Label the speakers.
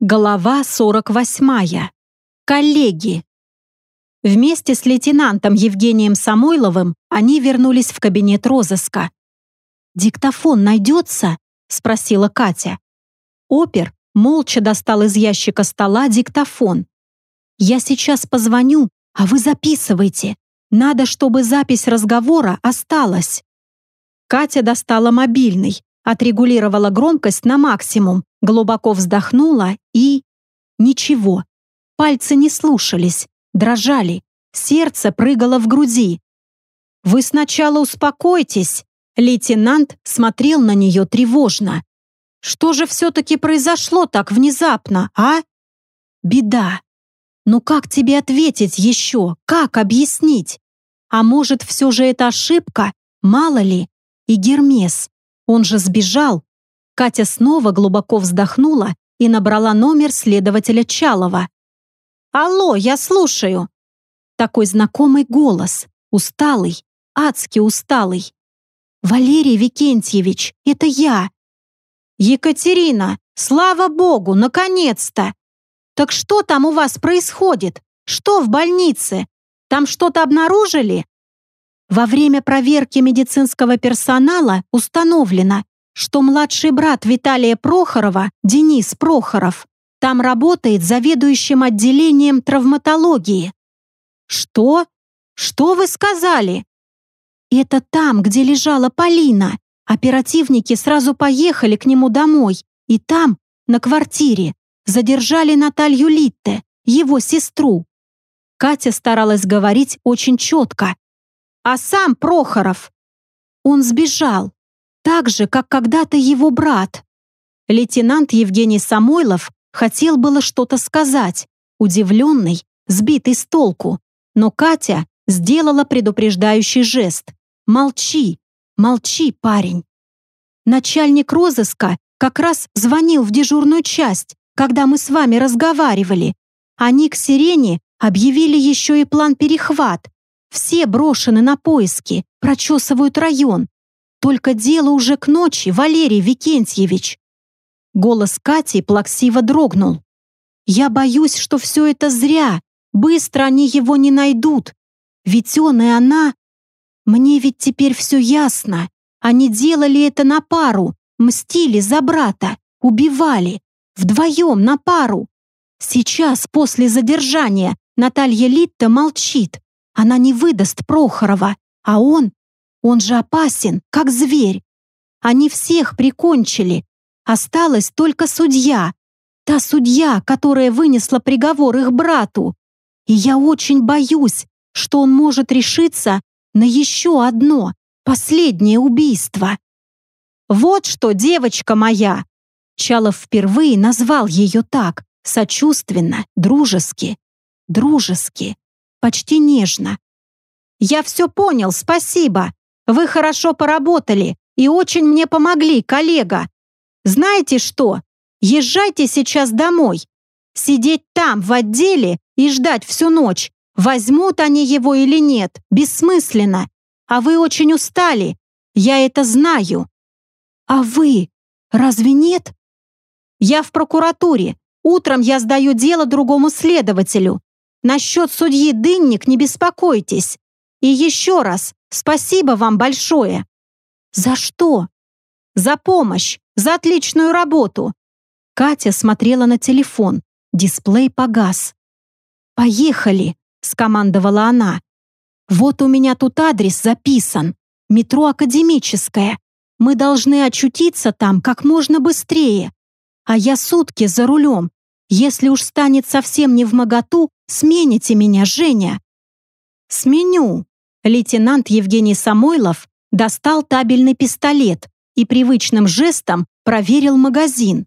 Speaker 1: Глава 48. Коллеги. Вместе с лейтенантом Евгением Самойловым они вернулись в кабинет розыска. «Диктофон найдется?» — спросила Катя. Опер молча достал из ящика стола диктофон. «Я сейчас позвоню, а вы записывайте. Надо, чтобы запись разговора осталась». Катя достала мобильный, отрегулировала громкость на максимум, глубоко вздохнула и... Ничего. Пальцы не слушались, дрожали, сердце прыгало в груди. «Вы сначала успокойтесь», лейтенант смотрел на нее тревожно. «Что же все-таки произошло так внезапно, а?» «Беда. Ну как тебе ответить еще? Как объяснить? А может, все же это ошибка? Мало ли? И Гермес. Он же сбежал. Катя снова глубоко вздохнула и набрала номер следователя Чалова. «Алло, я слушаю!» Такой знакомый голос, усталый, адски усталый. «Валерий Викентьевич, это я!» «Екатерина, слава богу, наконец-то!» «Так что там у вас происходит? Что в больнице? Там что-то обнаружили?» Во время проверки медицинского персонала установлено, что младший брат Виталия Прохорова, Денис Прохоров, там работает заведующим отделением травматологии. Что? Что вы сказали? Это там, где лежала Полина. Оперативники сразу поехали к нему домой, и там, на квартире, задержали Наталью Литте, его сестру. Катя старалась говорить очень четко, а сам Прохоров. Он сбежал, так же, как когда-то его брат. Лейтенант Евгений Самойлов хотел было что-то сказать, удивленный, сбитый с толку, но Катя сделала предупреждающий жест. «Молчи, молчи, парень». Начальник розыска как раз звонил в дежурную часть, когда мы с вами разговаривали. Они к сирене объявили еще и план перехват, все брошены на поиски, прочесывают район. Только дело уже к ночи, Валерий Викентьевич. Голос Кати плаксиво дрогнул. Я боюсь, что все это зря. Быстро они его не найдут. Ведь он и она... Мне ведь теперь все ясно. Они делали это на пару, мстили за брата, убивали. Вдвоем на пару. Сейчас, после задержания, Наталья Литта молчит, она не выдаст Прохорова, а он... Он же опасен, как зверь. Они всех прикончили. Осталась только судья. Та судья, которая вынесла приговор их брату. И я очень боюсь, что он может решиться на еще одно, последнее убийство. «Вот что, девочка моя!» Чалов впервые назвал ее так, сочувственно, дружески. Дружески почти нежно. «Я все понял, спасибо. Вы хорошо поработали и очень мне помогли, коллега. Знаете что? Езжайте сейчас домой. Сидеть там, в отделе, и ждать всю ночь, возьмут они его или нет, бессмысленно. А вы очень устали, я это знаю. А вы? Разве нет? Я в прокуратуре. Утром я сдаю дело другому следователю. Насчет судьи Дынник не беспокойтесь. И еще раз, спасибо вам большое. За что? За помощь, за отличную работу. Катя смотрела на телефон. Дисплей погас. «Поехали!» — скомандовала она. «Вот у меня тут адрес записан. Метро Академическое. Мы должны очутиться там как можно быстрее. А я сутки за рулем. Если уж станет совсем не в моготу, смените меня, Женя. Сменю. Лейтенант Евгений Самойлов достал табельный пистолет и привычным жестом проверил магазин.